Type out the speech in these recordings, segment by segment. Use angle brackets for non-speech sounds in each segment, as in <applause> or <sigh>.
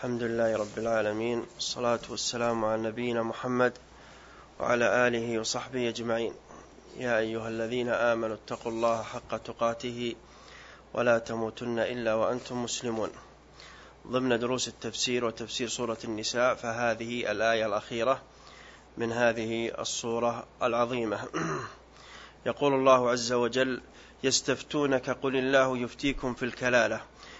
الحمد لله رب العالمين والصلاة والسلام على نبينا محمد وعلى آله وصحبه أجمعين. يا أيها الذين آمنوا اتقوا الله حق تقاته ولا تموتن إلا وأنتم مسلمون. ضمن دروس التفسير وتفسير سورة النساء فهذه الآية الأخيرة من هذه الصورة العظيمة. يقول الله عز وجل يستفتونك قل الله يفتيكم في الكلالة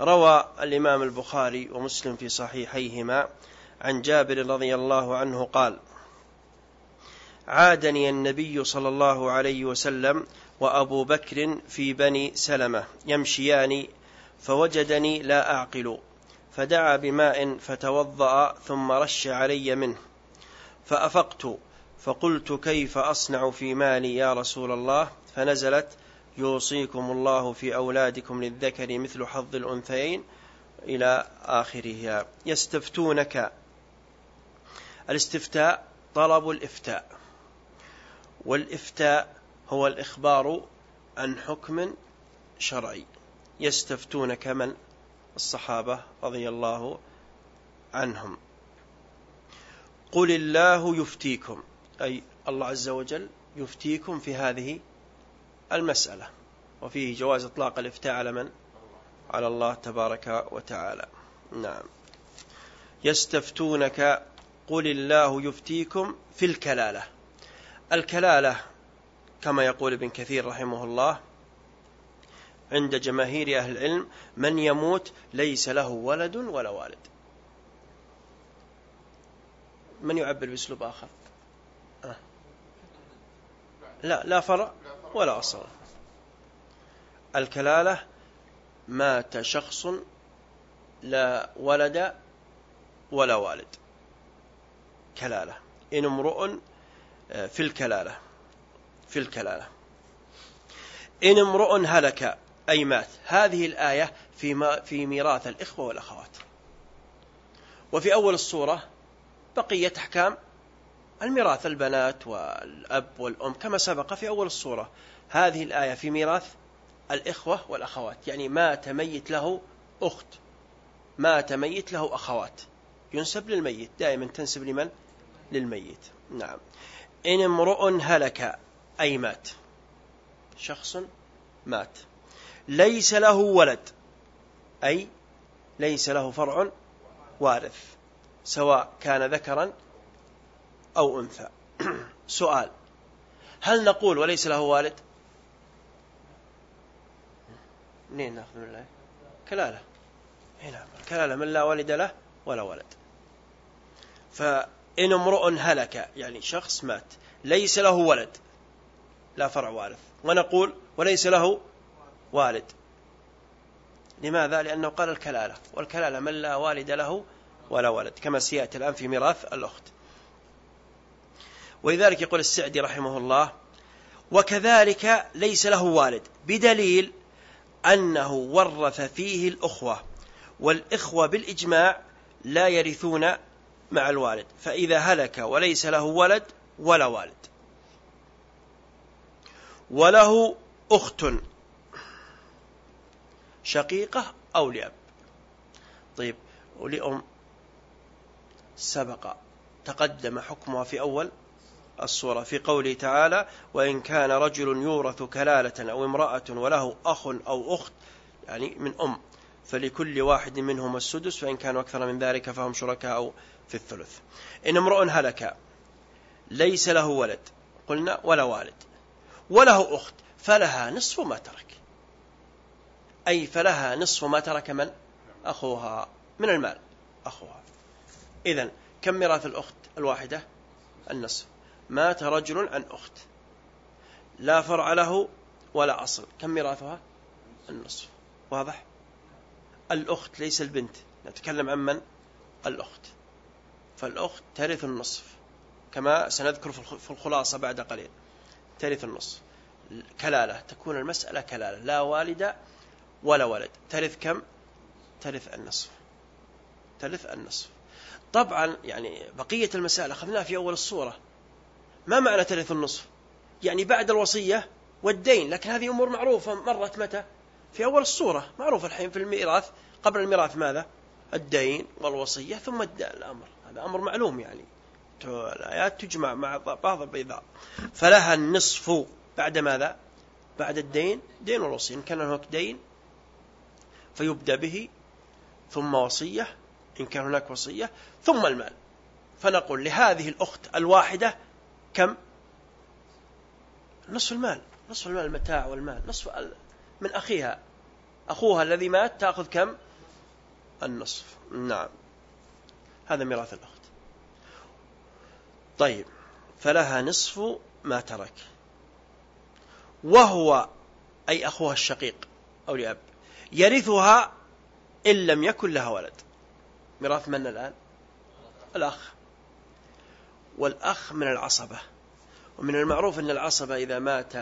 روى الإمام البخاري ومسلم في صحيحيهما عن جابر رضي الله عنه قال عادني النبي صلى الله عليه وسلم وأبو بكر في بني سلمة يمشيان فوجدني لا أعقل فدعا بماء فتوضأ ثم رش علي منه فأفقت فقلت كيف أصنع في مالي يا رسول الله؟ فنزلت يوصيكم الله في أولادكم للذكر مثل حظ الأنثيين إلى آخرها يستفتونك. الاستفتاء طلب الإفتاء. والإفتاء هو الإخبار عن حكم شرعي. يستفتونك من؟ الصحابة رضي الله عنهم. قل الله يفتيكم. أي الله عز وجل يفتيكم في هذه المسألة وفيه جواز إطلاق الإفتاء على من؟ على الله تبارك وتعالى. نعم. يستفتونك قل الله يفتيكم في الكلالة. الكلالة كما يقول ابن كثير رحمه الله عند جماهير أهل العلم من يموت ليس له ولد ولا والد. من يعبر بأسلوب آخر؟ آه. لا لا فرع. ولا أصل. الكلالة مات شخص لا ولد ولا والد. كلالة. إن امرؤ آه، في الكلالة. في الكلالة. إن امرؤ هلك أي مات. هذه الآية في, في ميراث الإخوة والأخوات. وفي أول الصورة بقية أحكام الميراث البنات والأب والأم كما سبق في أول الصورة. هذه الآية في ميراث الإخوة والأخوات يعني مات ميت له أخت. مات ميت له أخوات. ينسب للميت. دائما تنسب لمن؟ للميت. نعم. إن امرؤ هلك أي مات؟ شخص مات. ليس له ولد أي ليس له فرع وارث سواء كان ذكرا أو أنثى. <clears throat> سؤال. هل نقول وليس له والد؟ منين ناخذ من الله كلالة. هنا كلالة. من لا والد له ولا ولد. فإن امرؤ هلك يعني شخص مات ليس له ولد لا فرع وارث. ونقول وليس له والد. لماذا؟ لأنه قال الكلالة. والكلالة من لا والد له ولا ولد كما سيأتي الآن في ميراث الأخت. ولذلك يقول السعدي رحمه الله وكذلك ليس له والد بدليل أنه ورث فيه الأخوة والإخوة بالإجماع لا يرثون مع الوالد فإذا هلك وليس له ولد ولا والد. وله أخت شقيقة أو لأب. طيب ولأم سبق تقدم حكمها في أول. الصورة في قوله تعالى وإن كان رجل يورث كلالة أو امرأة وله أخ أو أخت يعني من أم فلكل واحد منهم السدس فإن كانوا أكثر من ذلك فهم شركاء في الثلث. إن امرؤ هلك ليس له ولد قلنا ولا والد. وله أخت فلها نصف ما ترك. أي فلها نصف ما ترك من؟ أخوها من المال أخوها. إذن كم ميراث الأخت الواحدة؟ النصف. مات رجل عن أخت. لا فرع له ولا أصل. كم ميراثها؟ النصف. واضح؟ الأخت ليس البنت. نتكلم عن من؟ الأخت. فالأخت ترث النصف. كما سنذكر في الخلاصة بعد قليل. ترث النصف. كلالة. تكون المسألة كلالة. لا والد ولا ولد. ترث كم؟ ترث النصف. ترث النصف. طبعا يعني بقية المسائل أخذناها في أول الصورة. ما معنى ترث النصف؟ يعني بعد الوصية والدين لكن هذه أمور معروفة. مرت متى؟ في أول الصورة معروف الحين في الميراث. قبل الميراث ماذا؟ الدين والوصية ثم الأمر. هذا أمر معلوم يعني. الآيات تجمع مع بعض البيضاء. فلها النصف بعد ماذا؟ بعد الدين. دين والوصية. إن كان هناك دين فيبدأ به ثم وصية. إن كان هناك وصية ثم المال. فنقول لهذه الأخت الواحدة كم؟ نصف المال نصف المال المتاع والمال نصف من أخيها. أخوها الذي مات تأخذ كم؟ النصف. نعم. هذا ميراث الأخت. طيب فلها نصف ما ترك. وهو أي أخوها الشقيق أو لأب يرثها إن لم يكن لها ولد. ميراث من الآن؟ الأخ. والأخ من العصبة. ومن المعروف أن العصبة إذا مات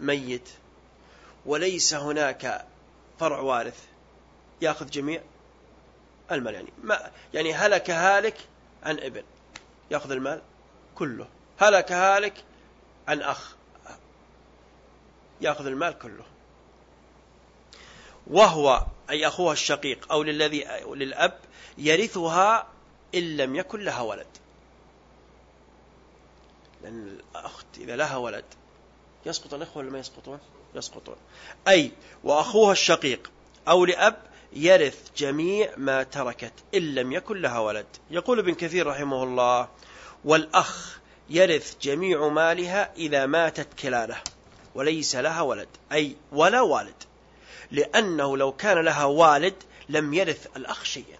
ميت وليس هناك فرع وارث يأخذ جميع المال. يعني ما يعني هلك هالك عن ابن يأخذ المال كله. هلك هالك عن أخ يأخذ المال كله. وهو أي أخوها الشقيق أو للذي للأب يرثها إن لم يكن لها ولد. لأن الأخت إذا لها ولد يسقط الإخوة ولا ما يسقطون؟ يسقطون. أي وأخوها الشقيق أو لأب يرث جميع ما تركت إن لم يكن لها ولد. يقول ابن كثير رحمه الله والأخ يرث جميع مالها إذا ماتت كلاله وليس لها ولد. أي ولا والد. لأنه لو كان لها والد لم يرث الأخ شيئا.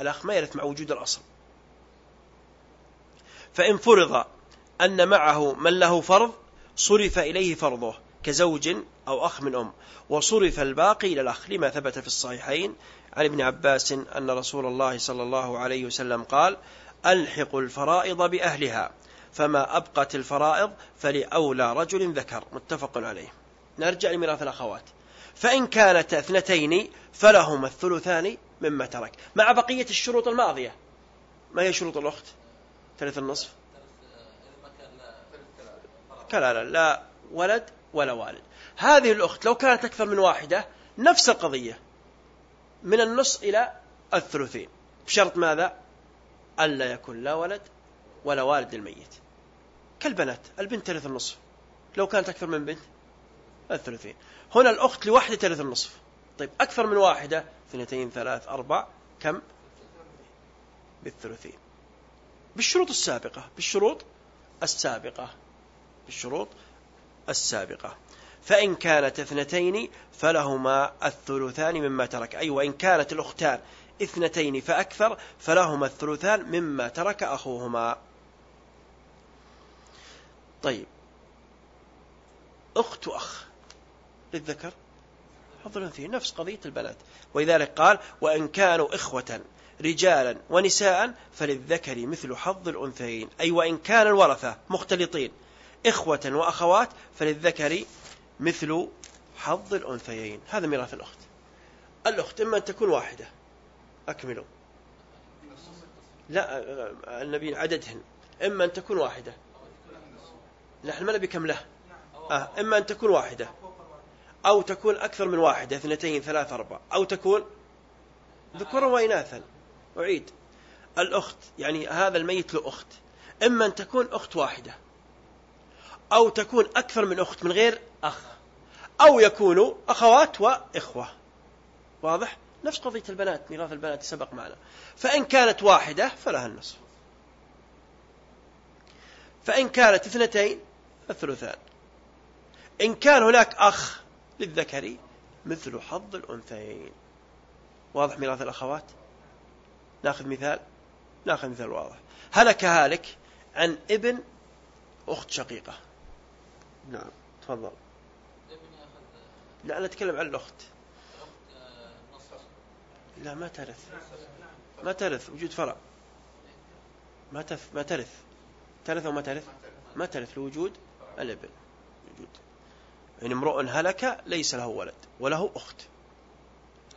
الأخ ما يرث مع وجود الأصل. فإن فرض أن معه من له فرض صرف إليه فرضه كزوج أو أخ من أم وصرف الباقي إلى الأخ. لما ثبت في الصحيحين عن ابن عباس أن رسول الله صلى الله عليه وسلم قال ألحق الفرائض بأهلها فما أبقت الفرائض فلأولى رجل ذكر. متفق عليه. نرجع لميراث الأخوات فإن كانت اثنتين فلهما الثلثان مما ترك مع بقية الشروط الماضية ما هي شروط الأخت ثلاث النصف كلا لا ولد ولا والد هذه الأخت لو كانت أكثر من واحدة نفس القضية من النص إلى الثلثين بشرط ماذا ألا يكون لا ولد ولا والد الميت كالبنات البنت ترث النصف لو كانت أكثر من بنت الثلثين هنا الأخت لوحدة ترث النصف. طيب أكثر من واحدة. اثنتين ثلاث أربع. كم؟ بالثلثين بالشروط السابقة. بالشروط السابقة. بالشروط السابقة. فإن كانت اثنتين فلهما الثلثان مما ترك. أي وإن كانت الأختان اثنتين فأكثر فلهما الثلثان مما ترك أخوهما. طيب. أخت أخ للذكر. حظ الأنثيين نفس قضية البنات ولذلك قال وإن كانوا إخوة رجالا ونساء فللذكر مثل حظ الأنثيين. أي وإن كان الورثة مختلطين إخوة وأخوات فللذكر مثل حظ الأنثيين. هذا ميراث الأخت. الأخت إما أن تكون واحدة. أكملوا. لا النبي عددهن. إما أن تكون واحدة. نحن ما نبي كم له؟ آه. إما أن تكون واحدة. أو تكون أكثر من واحدة اثنتين ثلاث أربع أو تكون ذكورا وإناثا. أعيد. الأخت يعني هذا الميت له أخت. إما أن تكون أخت واحدة أو تكون أكثر من أخت من غير أخ أو يكونوا أخوات وإخوة. واضح؟ نفس قضية البنات ميراث البنات سبق معنا. فإن كانت واحدة فلها النصف. فإن كانت اثنتين الثلثان إن كان هناك أخ للذكر مثل حظ الأنثيين. واضح ميراث الأخوات؟ ناخذ مثال؟ ناخذ مثال واضح. هلك هالك عن ابن أخت شقيقة. نعم تفضل. لا أنا أتكلم عن الأخت. لا ما ترث. ما ترث وجود فرع. ما تف ما ترث. ترث أو ما ترث؟ ما ترث لوجود الابن. وجود يعني امرؤ هلك ليس له ولد وله أخت.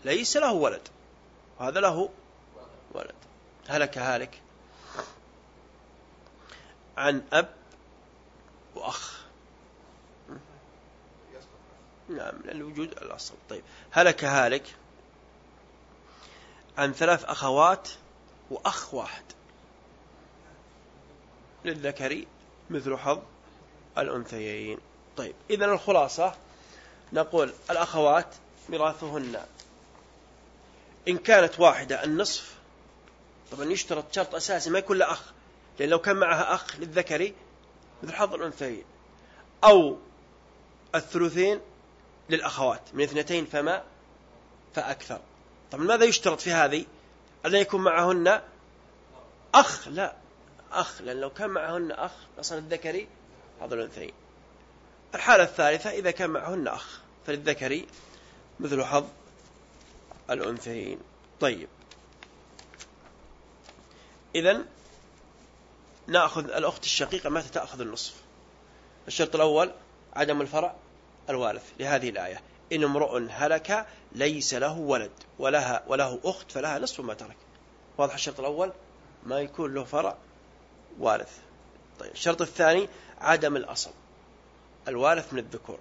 ليس له ولد وهذا له ولد. هلك هالك. عن أب وأخ. نعم الوجود الأصل. طيب هلك هالك. عن ثلاث أخوات وأخ واحد. للذكر مثل حظ الأنثيين. طيب إذا الخلاصة نقول الأخوات ميراثهن. إن كانت واحدة النصف طبعا يشترط شرط أساسي ما يكون له أخ لأن لو كان معها أخ للذكر مثل حظ الأنثيين. أو الثلثين للأخوات من اثنتين فما فأكثر. طبعا ماذا يشترط في هذه؟ أن يكون معهن أخ لا أخ لأن لو كان معهن أخ أصل الذكري حظ الأنثيين. الحالة الثالثة إذا كان معهن أخ فللذكري مثل حظ الأنثيين. طيب. إذا نأخذ الأخت الشقيقة متى تأخذ النصف؟ الشرط الأول عدم الفرع الوارث لهذه الآية. إن امرؤ هلك ليس له ولد ولها وله أخت فلها نصف ما ترك. واضح الشرط الأول؟ ما يكون له فرع وارث. طيب. الشرط الثاني عدم الأصل. الوارث من الذكور.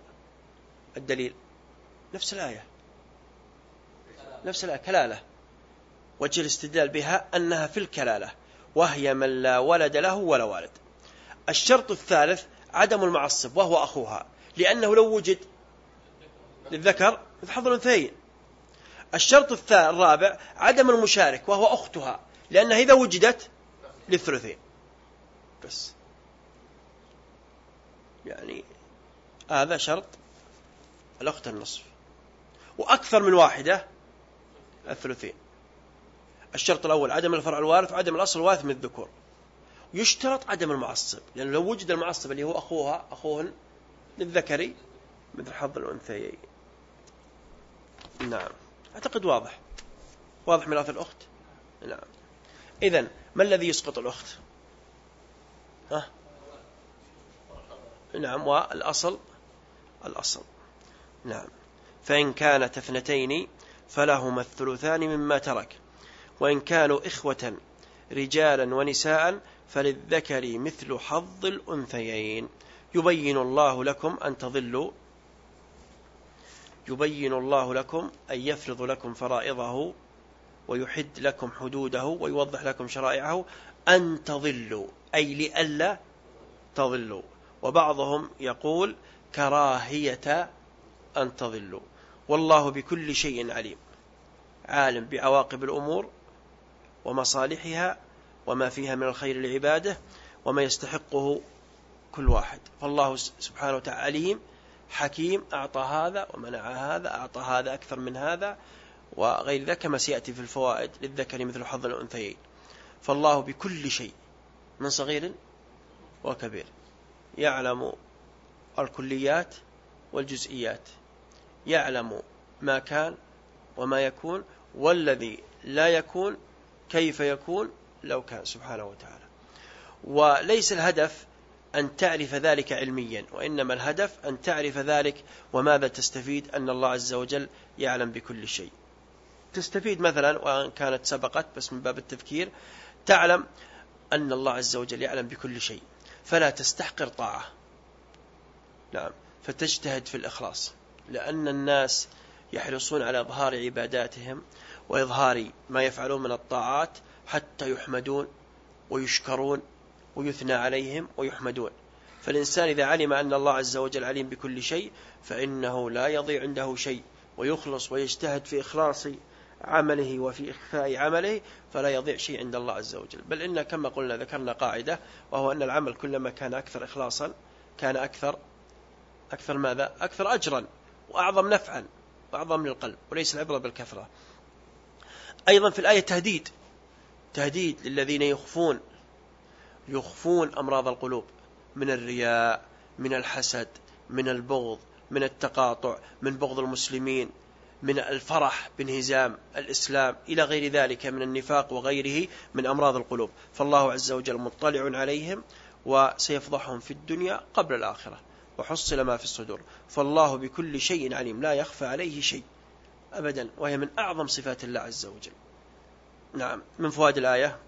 الدليل. نفس الآية. نفس الآية. كلالة. وجه الاستدلال بها أنها في الكلالة. وهي من لا ولد له ولا والد. الشرط الثالث عدم المعصب وهو أخوها. لأنه لو وجد للذكر حظ الأنثيين. الشرط الرابع عدم المشارك وهو أختها. لأنها إذا وجدت للثلثين. بس. يعني هذا شرط الأخت النصف. وأكثر من واحدة الثلثين. الشرط الأول عدم الفرع الوارث وعدم الأصل الوارث من الذكور. يشترط عدم المعصب لأنه لو وجد المعصب اللي هو أخوها أخوهن للذكر مثل حظ الأنثيين. نعم. أعتقد واضح. واضح ميراث الأخت؟ نعم. إذن ما الذي يسقط الأخت؟ ها؟ نعم. والأصل الأصل. نعم. فإن كانت اثنتين فلهما الثلثان مما ترك. وإن كانوا إخوة رجالا ونساء فللذكر مثل حظ الأنثيين. يبين الله لكم أن تضلوا. يبين الله لكم أن يفرض لكم فرائضه ويحد لكم حدوده ويوضح لكم شرائعه أن تضلوا. أي لئلا تضلوا. وبعضهم يقول كراهية أن تضلوا. والله بكل شيء عليم. عالم بعواقب الأمور ومصالحها وما فيها من الخير لعباده وما يستحقه كل واحد. فالله سبحانه وتعالى عليم حكيم أعطى هذا ومنع هذا أعطى هذا أكثر من هذا وغير ذلك كما سيأتي في الفوائد للذكر مثل حظ الأنثيين. فالله بكل شيء من صغير وكبير. يعلم الكليات والجزئيات. يعلم ما كان وما يكون والذي لا يكون كيف يكون لو كان سبحانه وتعالى. وليس الهدف أن تعرف ذلك علميا وإنما الهدف أن تعرف ذلك وماذا تستفيد أن الله عز وجل يعلم بكل شيء. تستفيد مثلا وأن كانت سبقت بس من باب التفكير تعلم أن الله عز وجل يعلم بكل شيء فلا تستحقر طاعة. نعم. فتجتهد في الإخلاص لأن الناس يحرصون على إظهار عباداتهم وإظهار ما يفعلون من الطاعات حتى يحمدون ويشكرون ويثنى عليهم ويحمدون. فالإنسان إذا علم أن الله عز وجل عليم بكل شيء فإنه لا يضيع عنده شيء ويخلص ويجتهد في إخلاص عمله وفي إخفاء عمله فلا يضيع شيء عند الله عز وجل. بل إن كما قلنا ذكرنا قاعدة وهو أن العمل كلما كان أكثر إخلاصا كان أكثر أكثر ماذا؟ أكثر أجرا وأعظم نفعا وأعظم للقلب وليس العبرة بالكثرة. أيضا في الآية تهديد تهديد للذين يخفون يخفون أمراض القلوب من الرياء من الحسد من البغض من التقاطع من بغض المسلمين من الفرح بانهزام الإسلام إلى غير ذلك من النفاق وغيره من أمراض القلوب. فالله عز وجل مطلع عليهم وسيفضحهم في الدنيا قبل الآخرة. وحصل ما في الصدور. فالله بكل شيء عليم. لا يخفى عليه شيء أبدا. وهي من أعظم صفات الله عز وجل. نعم. من فوائد الآية؟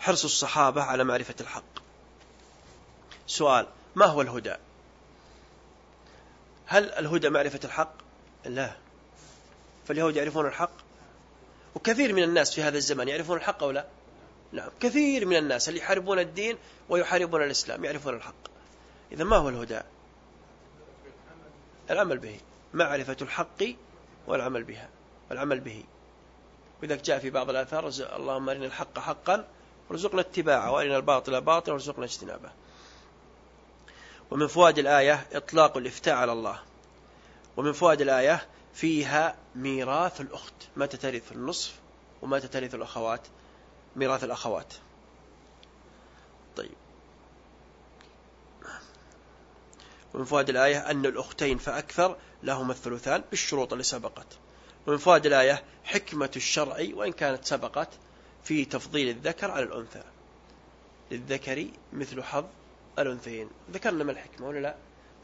حرص الصحابة على معرفة الحق. سؤال. ما هو الهدى؟ هل الهدى معرفة الحق؟ لا. فاليهود يعرفون الحق؟ وكثير من الناس في هذا الزمان يعرفون الحق أو لا؟ نعم. كثير من الناس اللي يحاربون الدين ويحاربون الإسلام يعرفون الحق. إذا ما هو الهدى؟ العمل به معرفة الحق والعمل بها والعمل به. وإذا جاء في بعض الآثار اللهم أرنا الحق حقا وارزقنا اتباعه وأرنا الباطل باطلا وارزقنا اجتنابه. ومن فوائد الآية إطلاق الإفتاء على الله. ومن فوائد الآية فيها ميراث الأخت. متى ترث النصف ومتى ترث الأخوات؟ ميراث الأخوات. طيب. ومن فوائد الآية أن الأختين فأكثر لهما الثلثان بالشروط اللي سبقت. ومن فوائد الآية حكمة الشرع وإن كانت سبقت في تفضيل الذكر على الأنثى. للذكر مثل حظ الأنثيين. ذكرنا ما الحكمة ولا لا؟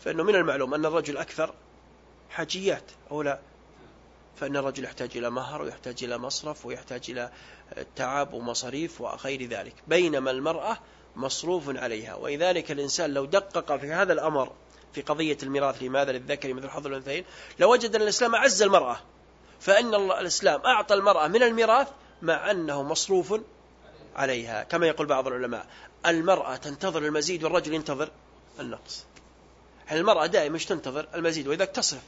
فإنه من المعلوم أن الرجل أكثر حاجيات أو لا؟ فإن الرجل يحتاج إلى مهر ويحتاج إلى مصرف ويحتاج إلى تعب ومصاريف وغير ذلك بينما المرأة مصروف عليها ولذلك الإنسان لو دقق في هذا الأمر في قضية الميراث لماذا للذكر مثل حظ الأنثيين لوجد أن الإسلام أعز المرأة فإن الإسلام أعطى المرأة من الميراث مع أنه مصروف عليها كما يقول بعض العلماء المرأة تنتظر المزيد والرجل ينتظر النقص. المرأة دائما تنتظر؟ المزيد وإذا تصرف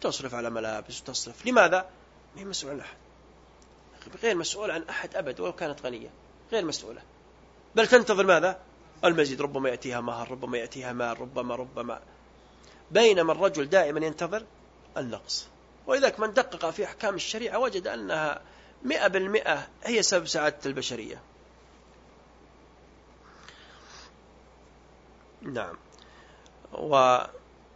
تصرف على ملابس وتصرف. لماذا؟ ما هي مسؤول عن أحد. غير مسؤول عن أحد أبد ولو كانت غنية. غير مسؤولة. بل تنتظر ماذا؟ المزيد. ربما يأتيها مهر ربما يأتيها مال ربما ربما. بينما الرجل دائما ينتظر النقص. ولذلك من دقق في أحكام الشريعة وجد أنها مئة بالمئة هي سبب سعادة البشرية. نعم.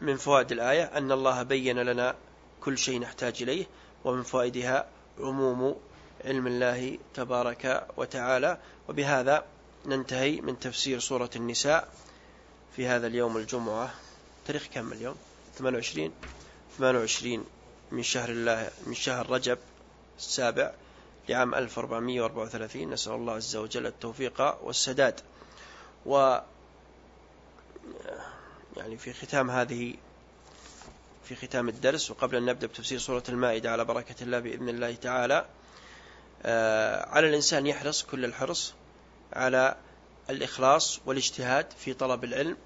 ومن فوائد الآية أن الله بين لنا كل شيء نحتاج إليه ومن فوائدها عموم علم الله تبارك وتعالى. وبهذا ننتهي من تفسير سورة النساء في هذا اليوم الجمعة. تاريخ كم اليوم؟ 28 28 من شهر الله من شهر رجب السابع لعام 1434 نسأل الله عز وجل التوفيق والسداد. و يعني في ختام هذه في ختام الدرس وقبل أن نبدأ بتفسير سورة المائدة على بركة الله بإذن الله تعالى آه، على الإنسان يحرص كل الحرص على الإخلاص والاجتهاد في طلب العلم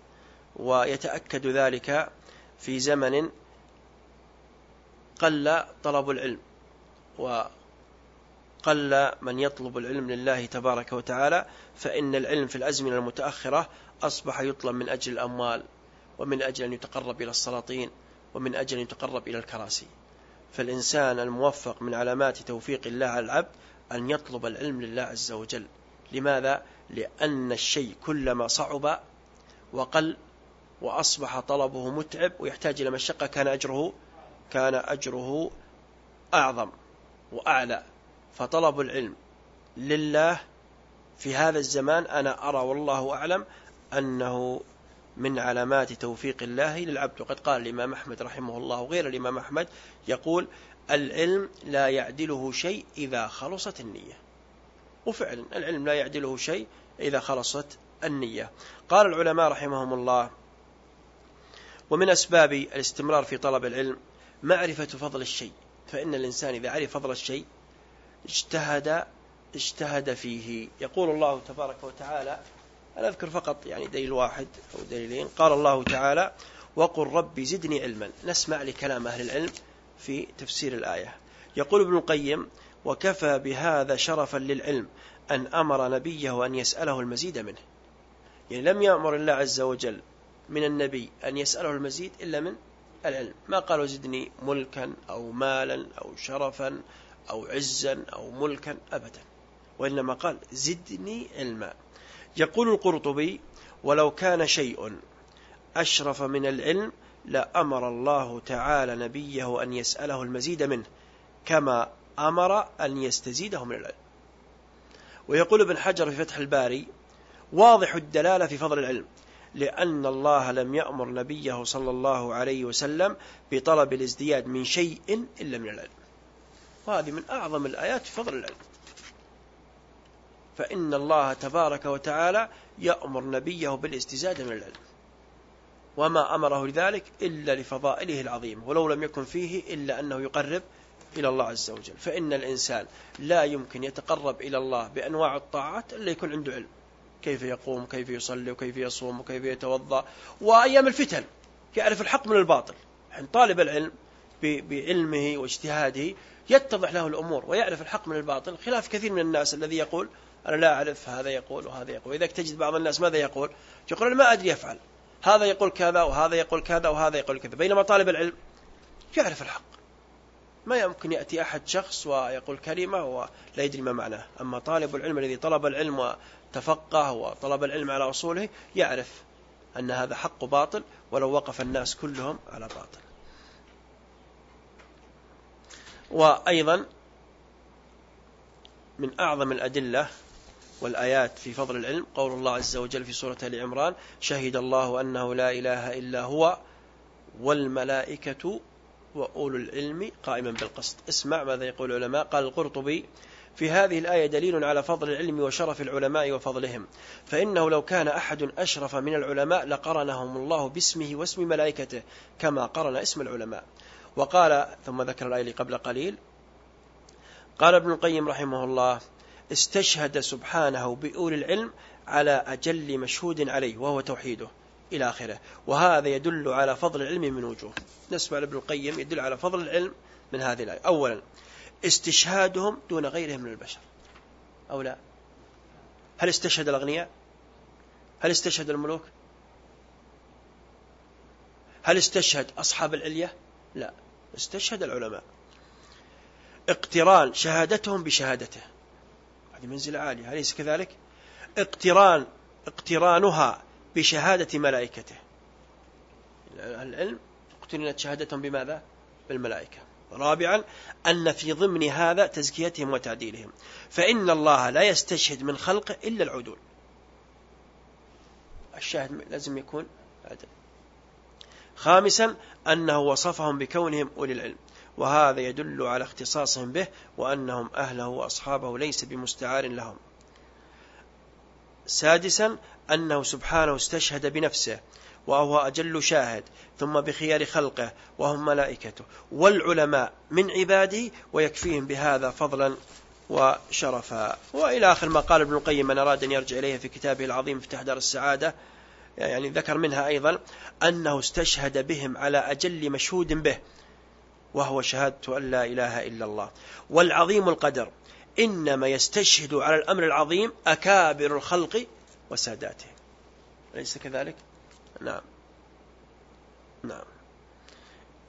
ويتأكد ذلك في زمن قل طلب العلم وقل من يطلب العلم لله تبارك وتعالى فإن العلم في الأزمنة المتأخرة أصبح يطلب من أجل الأموال. ومن أجل أن يتقرب إلى السلاطين ومن أجل أن يتقرب إلى الكراسي. فالإنسان الموفق من علامات توفيق الله على العبد أن يطلب العلم لله عز وجل. لماذا؟ لأن الشيء كلما صعب وقل وأصبح طلبه متعب ويحتاج إلى مشقة كان أجره كان أجره أعظم وأعلى. فطلب العلم لله في هذا الزمان أنا أرى والله أعلم أنه من علامات توفيق الله للعبد. وقد قال الإمام أحمد رحمه الله وغير الإمام أحمد يقول العلم لا يعدله شيء إذا خلصت النية. وفعلا العلم لا يعدله شيء إذا خلصت النية. قال العلماء رحمهم الله ومن أسباب الاستمرار في طلب العلم معرفة فضل الشيء. فإن الإنسان إذا عرف فضل الشيء اجتهد اجتهد فيه. يقول الله تبارك وتعالى أنا أذكر فقط يعني دليل واحد أو دليلين. قال الله تعالى وقل ربي زدني علما. نسمع لكلام أهل العلم في تفسير الآية. يقول ابن القيم وكفى بهذا شرفا للعلم أن أمر نبيه أن يسأله المزيد منه. يعني لم يأمر الله عز وجل من النبي أن يسأله المزيد إلا من العلم. ما قالوا زدني ملكا أو مالا أو شرفا أو عزا أو ملكا أبدا. وإنما قال زدني علما. يقول القرطبي ولو كان شيء أشرف من العلم لأمر الله تعالى نبيه أن يسأله المزيد منه كما أمر أن يستزيده من العلم. ويقول ابن حجر في فتح الباري واضح الدلالة في فضل العلم لأن الله لم يأمر نبيه صلى الله عليه وسلم بطلب الازدياد من شيء إلا من العلم. وهذه من أعظم الآيات في فضل العلم. فإن الله تبارك وتعالى يأمر نبيه بالاستزادة من العلم. وما أمره لذلك إلا لفضائله العظيم ولو لم يكن فيه إلا أنه يقرب إلى الله عز وجل. فإن الإنسان لا يمكن يتقرب إلى الله بأنواع الطاعات إلا يكون عنده علم. كيف يقوم كيف يصلي وكيف يصوم وكيف يتوضأ. وأيام الفتن يعرف الحق من الباطل. حين طالب العلم بعلمه واجتهاده يتضح له الأمور ويعرف الحق من الباطل خلاف كثير من الناس الذي يقول أنا لا أعرف هذا يقول وهذا يقول. إذا تجد بعض الناس ماذا يقول؟ يقول أنا ما أدري أفعل. هذا يقول كذا وهذا يقول كذا وهذا يقول كذا. بينما طالب العلم يعرف الحق. ما يمكن يأتي أحد شخص ويقول كلمة ولا يدري ما معناه أما طالب العلم الذي طلب العلم وتفقه وطلب العلم على أصوله يعرف أن هذا حق باطل ولو وقف الناس كلهم على باطل. وأيضا من أعظم الأدلة والآيات في فضل العلم. قول الله عز وجل في سورة آل عمران شهد الله أنه لا إله إلا هو والملائكة وأولو العلم قائما بالقسط. اسمع ماذا يقول العلماء. قال القرطبي في هذه الآية دليل على فضل العلم وشرف العلماء وفضلهم فإنه لو كان أحد أشرف من العلماء لقرنهم الله باسمه واسم ملائكته كما قرن اسم العلماء. وقال ثم ذكر الآية قبل قليل قال ابن القيم رحمه الله استشهد سبحانه بأولي العلم على أجل مشهود عليه وهو توحيده إلى آخره. وهذا يدل على فضل العلم من وجوه. نسمع لابن القيم يدل على فضل العلم من هذه الآية. أولا استشهادهم دون غيرهم من البشر. أو لا؟ هل استشهد الأغنياء؟ هل استشهد الملوك؟ هل استشهد أصحاب العلية؟ لا استشهد العلماء. اقتران شهادتهم بشهادته. هذه منزلة عالية. أليس كذلك؟ اقتران اقترانها بشهادة ملائكته. العلم اقترنت شهادتهم بماذا؟ بالملائكة. رابعا أن في ضمن هذا تزكيتهم وتعديلهم. فإن الله لا يستشهد من خلقه إلا العدول. الشاهد لازم يكون عدل. خامسا أنه وصفهم بكونهم أولي العلم. وهذا يدل على اختصاصهم به وأنهم أهله وأصحابه ليس بمستعار لهم. سادسا أنه سبحانه استشهد بنفسه وهو أجل شاهد ثم بخيار خلقه وهم ملائكته والعلماء من عباده ويكفيهم بهذا فضلا وشرفا. وإلى آخر ما قال ابن القيم من أراد أن يرجع إليه في كتابه العظيم في تحدار السعادة. يعني ذكر منها أيضا أنه استشهد بهم على أجل مشهود به. وهو شهادة أن لا إله إلا الله. والعظيم القدر إنما يستشهد على الأمر العظيم أكابر الخلق وساداته. أليس كذلك؟ نعم. نعم.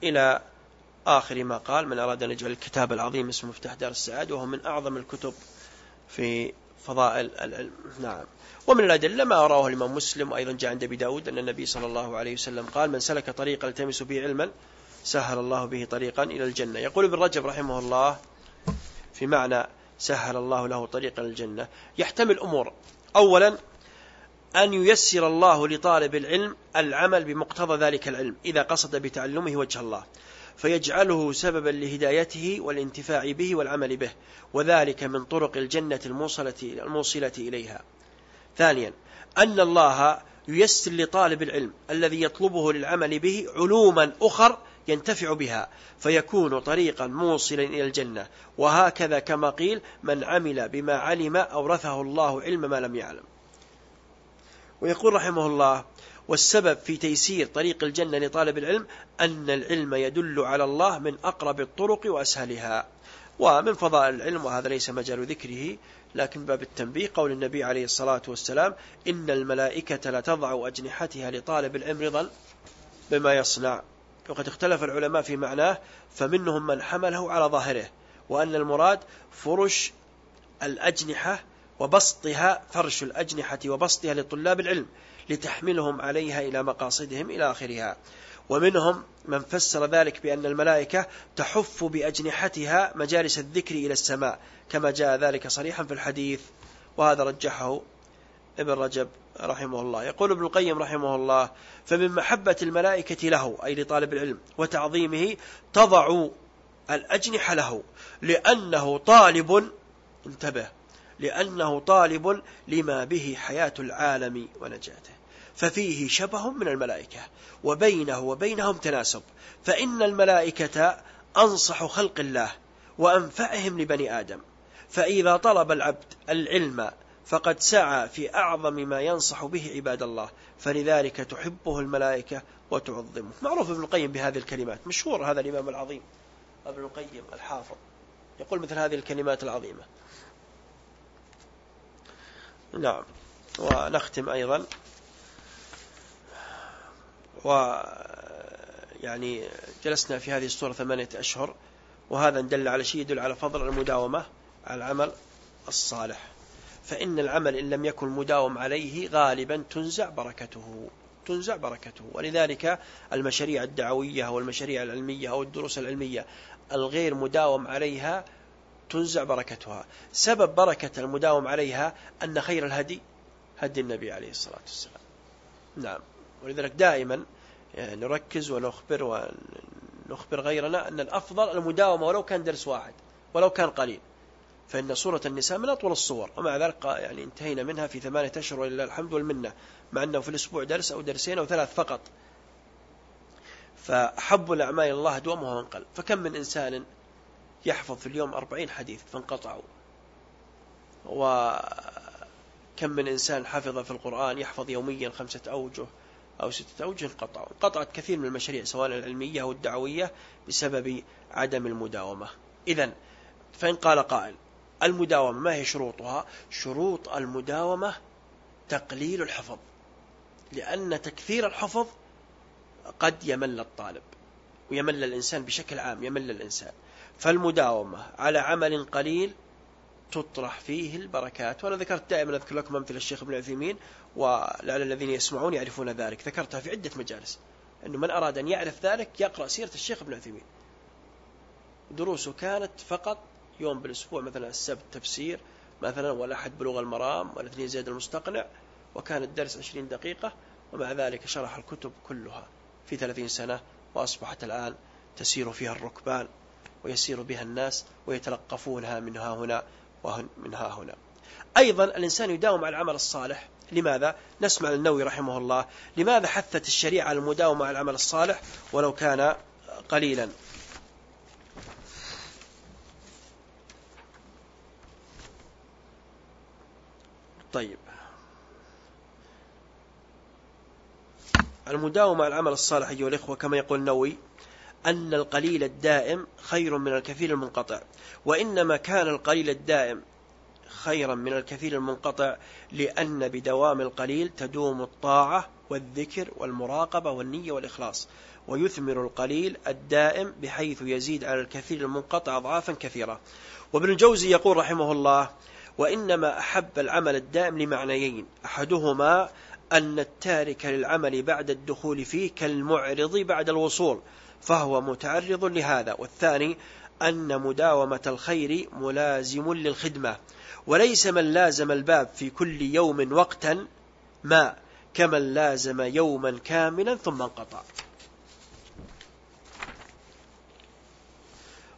إلى آخر ما قال من أراد أن يجعل الكتاب العظيم اسمه مفتاح دار السعادة وهو من أعظم الكتب في فضائل العلم نعم. ومن الأدلة ما رواه الإمام مسلم وأيضا جاء عند أبي داود أن النبي صلى الله عليه وسلم قال من سلك طريقا التمس به علما سهل الله به طريقا إلى الجنة. يقول ابن رجب رحمه الله في معنى سهل الله له طريقا الجنة. يحتمل أمور أولا أن ييسر الله لطالب العلم العمل بمقتضى ذلك العلم إذا قصد بتعلمه وجه الله فيجعله سببا لهدايته والانتفاع به والعمل به وذلك من طرق الجنة الموصلة, الموصلة إليها. ثانيا أن الله ييسر لطالب العلم الذي يطلبه للعمل به علوما أخر ينتفع بها فيكون طريقا موصلا إلى الجنة. وهكذا كما قيل من عمل بما علم أورثه الله علم ما لم يعلم. ويقول رحمه الله والسبب في تيسير طريق الجنة لطالب العلم أن العلم يدل على الله من أقرب الطرق وأسهلها. ومن فضائل العلم وهذا ليس مجال ذكره لكن باب التنبيه قول النبي عليه الصلاة والسلام إن الملائكة لتضع أجنحتها لطالب العلم رضا بما يصنع. وقد اختلف العلماء في معناه فمنهم من حمله على ظاهره وأن المراد فرش الأجنحة وبسطها فرش الأجنحة وبسطها لطلاب العلم لتحملهم عليها إلى مقاصدهم إلى آخرها. ومنهم من فسر ذلك بأن الملائكة تحف بأجنحتها مجالس الذكر إلى السماء كما جاء ذلك صريحا في الحديث وهذا رجحه ابن رجب. رحمه الله يقول ابن القيم رحمه الله فمن محبة الملائكة له أي لطالب العلم وتعظيمه تضع الأجنحة له لأنه طالب انتبه لأنه طالب لما به حياة العالم ونجاته. ففيه شبه من الملائكة وبينه وبينهم تناسب. فإن الملائكة أنصح خلق الله وأنفعهم لبني آدم. فإذا طلب العبد العلم فقد سعى في أعظم ما ينصح به عباد الله فلذلك تحبه الملائكة وتعظمه. معروف ابن القيم بهذه الكلمات مشهور هذا الإمام العظيم ابن القيم الحافظ يقول مثل هذه الكلمات العظيمة. نعم ونختم أيضا. و يعني جلسنا في هذه الصورة ثمانية أشهر وهذا دل على شيء يدل على فضل المداومة على العمل الصالح. فإن العمل إن لم يكن مداوم عليه غالبا تنزع بركته تنزع بركته. ولذلك المشاريع الدعوية أو المشاريع العلمية أو الدروس العلمية الغير مداوم عليها تنزع بركتها. سبب بركة المداوم عليها أن خير الهدي هدي النبي عليه الصلاة والسلام. نعم. ولذلك دائما نركز ونخبر ونخبر غيرنا أن الأفضل المداومة ولو كان درس واحد ولو كان قليل. فإن سورة النساء من أطول الصور ومع ذلك يعني انتهينا منها في ثمانية أشهر ولله الحمد والمنة مع أنه في الأسبوع درس أو درسين أو ثلاث فقط. فحب الأعمال الله دومها وانقل فكم من إنسان يحفظ في اليوم أربعين حديث فانقطعوا. وكم من إنسان حفظ في القرآن يحفظ يوميا خمسة أوجه أو ستة أوجه انقطعوا. انقطعت كثير من المشاريع سواء العلمية أو الدعوية بسبب عدم المداومة. إذا فإن قال قائل المداومة. ما هي شروطها؟ شروط المداومة تقليل الحفظ لأن تكثير الحفظ قد يمل الطالب ويمل الإنسان بشكل عام يمل الإنسان. فالمداومة على عمل قليل تطرح فيه البركات. وأنا ذكرت دائما أذكر لكم أمثلة الشيخ ابن عثيمين ولعل الذين يسمعون يعرفون ذلك. ذكرتها في عدة مجالس أنه من أراد أن يعرف ذلك يقرأ سيرة الشيخ ابن عثيمين. دروسه كانت فقط يوم بالأسبوع مثلا السبت تفسير مثلا والأحد بلوغ المرام والاثنين زيد المستقنع وكان الدرس عشرين دقيقة ومع ذلك شرح الكتب كلها في ثلاثين سنة وأصبحت الآن تسير فيها الركبان ويسير بها الناس ويتلقفونها من ها هنا ومن ها هنا. أيضا الإنسان يداوم على العمل الصالح. لماذا؟ نسمع النووي رحمه الله. لماذا حثت الشريعة المداومة على العمل الصالح ولو كان قليلا؟ طيب. المداومة على العمل الصالح أيها الإخوة كما يقول النووي أن القليل الدائم خير من الكثير المنقطع وإنما كان القليل الدائم خيرا من الكثير المنقطع لأن بدوام القليل تدوم الطاعة والذكر والمراقبة والنية والإخلاص ويثمر القليل الدائم بحيث يزيد على الكثير المنقطع أضعافا كثيرة. وابن الجوزي يقول رحمه الله وإنما أحب العمل الدائم لمعنيين. أحدهما أن التارك للعمل بعد الدخول فيه كالمعرض بعد الوصول فهو متعرض لهذا. والثاني أن مداومة الخير ملازم للخدمة. وليس من لازم الباب في كل يوم وقتا ما كمن لازم يوما كاملا ثم انقطع.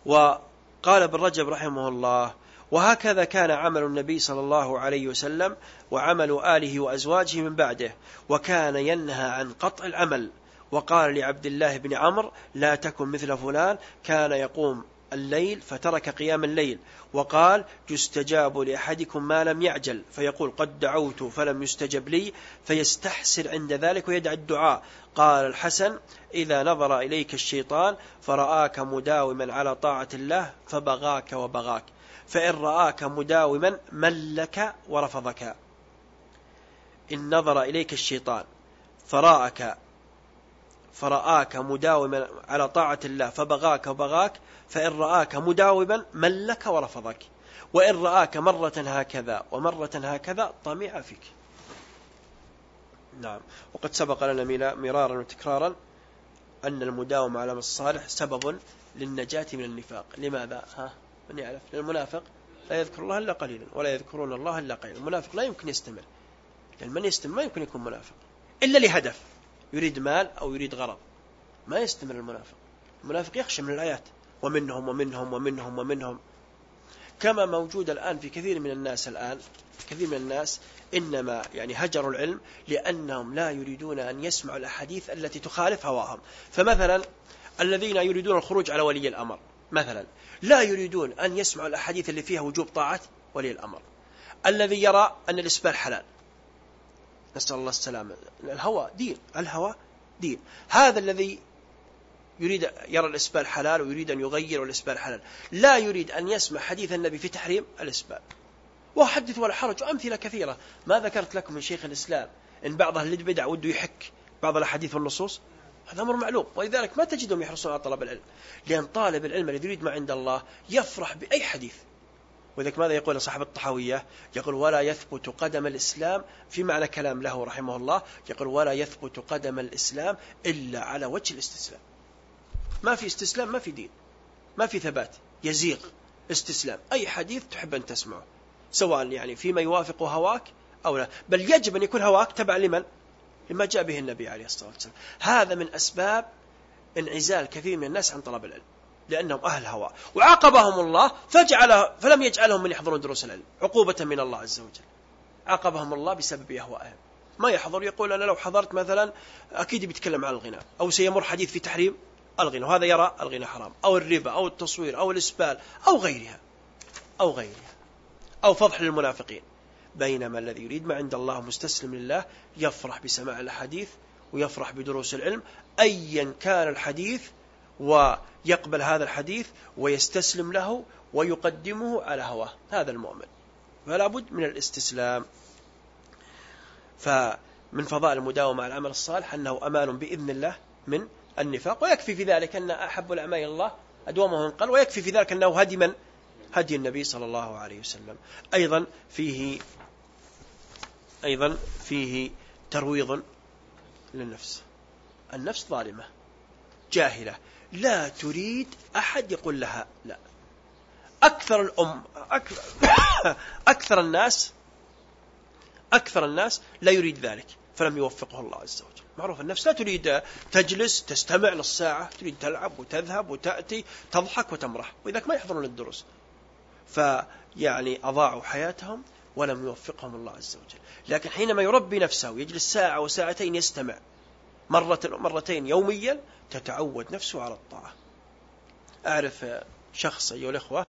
وقال ابن رجب رحمه الله وهكذا كان عمل النبي صلى الله عليه وسلم وعمل آله وأزواجه من بعده. وكان ينهى عن قطع العمل. وقال لعبد الله بن عمرو لا تكن مثل فلان كان يقوم الليل فترك قيام الليل. وقال يستجاب لأحدكم ما لم يعجل. فيقول قد دعوت فلم يستجب لي فيستحسر عند ذلك ويدعى الدعاء. قال الحسن إذا نظر إليك الشيطان فرآك مداوما على طاعة الله فبغاك وبغاك. فإن رآك مداوما ملك ورفضك. إن نظر إليك الشيطان فرآك فرآك مداوما على طاعة الله فبغاك وبغاك فإن رآك مداوما ملك ورفضك. وإن رآك مرة هكذا ومرة هكذا طمع فيك. نعم. وقد سبق لنا مرارا وتكرارا أن المداومة على الصالح سبب للنجاة من النفاق. لماذا؟ ها؟ من يعرف المنافق لا يذكر الله إلا قليلا ولا يذكرون الله إلا قليلا. المنافق لا يمكن يستمر. لأن من يستمر ما يمكن يكون منافق. إلا لهدف يريد مال أو يريد غرض. ما يستمر المنافق. المنافق يخشى من الآيات. ومنهم ومنهم ومنهم ومنهم. كما موجود الآن في كثير من الناس الآن كثير من الناس إنما يعني هجروا العلم لأنهم لا يريدون أن يسمعوا الأحاديث التي تخالف هواهم. فمثلا الذين يريدون الخروج على ولي الأمر. مثلا لا يريدون أن يسمعوا الأحاديث اللي فيها وجوب طاعة ولي الأمر. الذي يرى أن الإسبال حلال. نسأل الله السلامة الهوى دين. الهوى دين. هذا الذي يريد يرى الإسبال حلال ويريد أن يغير والإسبال حلال. لا يريد أن يسمع حديث النبي في تحريم الإسبال. وحدث ولا حرج. وأمثلة كثيرة. ما ذكرت لكم من شيخ الإسلام إن بعض أهل البدع وده يحك بعض الأحاديث والنصوص؟ هذا أمر معلوم. ولذلك ما تجدهم يحرصون على طلب العلم. لأن طالب العلم الذي يريد ما عند الله يفرح بأي حديث. ولذلك ماذا يقول صاحب الطحاوية؟ يقول ولا يثبت قدم الإسلام في معنى كلام له رحمه الله. يقول ولا يثبت قدم الإسلام إلا على وجه الاستسلام. ما في استسلام ما في دين. ما في ثبات. يزيغ استسلام. أي حديث تحب أن تسمعه. سواء يعني فيما يوافق هواك أو لا. بل يجب أن يكون هواك تبع لمن؟ لما جاء به النبي عليه الصلاة والسلام. هذا من أسباب انعزال كثير من الناس عن طلب العلم لأنهم أهل هوى. وعاقبهم الله فجعل فلم يجعلهم من يحضرون دروس العلم عقوبة من الله عز وجل. عاقبهم الله بسبب أهوائهم. ما يحضر؟ يقول أنا لو حضرت مثلا أكيد بيتكلم عن الغناء. أو سيمر حديث في تحريم الغنى وهذا يرى الغنى حرام. أو الربا أو التصوير أو الإسبال أو غيرها. أو غيرها. أو فضح للمنافقين. بينما الذي يريد ما عند الله مستسلم لله يفرح بسماع الحديث ويفرح بدروس العلم أيا كان الحديث ويقبل هذا الحديث ويستسلم له ويقدمه على هواه. هذا المؤمن. فلا بد من الاستسلام. فمن فضائل المداومة على العمل الصالح أنه أمان بإذن الله من النفاق. ويكفي في ذلك أن أحب الأعمال الله أدومه قل ويكفي في ذلك أنه هدي من هدي النبي صلى الله عليه وسلم. أيضا فيه أيضا فيه ترويض للنفس. النفس ظالمة جاهلة. لا تريد أحد يقول لها لا. أكثر الأم أكثر, <coughs> أكثر الناس أكثر الناس لا يريد ذلك فلم يوفقه الله عز وجل. معروف النفس لا تريد تجلس تستمع نص ساعة تريد تلعب وتذهب وتأتي تضحك وتمرح. وإذاك ما يحضرون الدروس. فيعني أضاعوا حياتهم ولم يوفقهم الله عز وجل. لكن حينما يربي نفسه ويجلس ساعة وساعتين يستمع مرة مرتين يوميا تتعود نفسه على الطاعة. أعرف شخص أيها الأخوة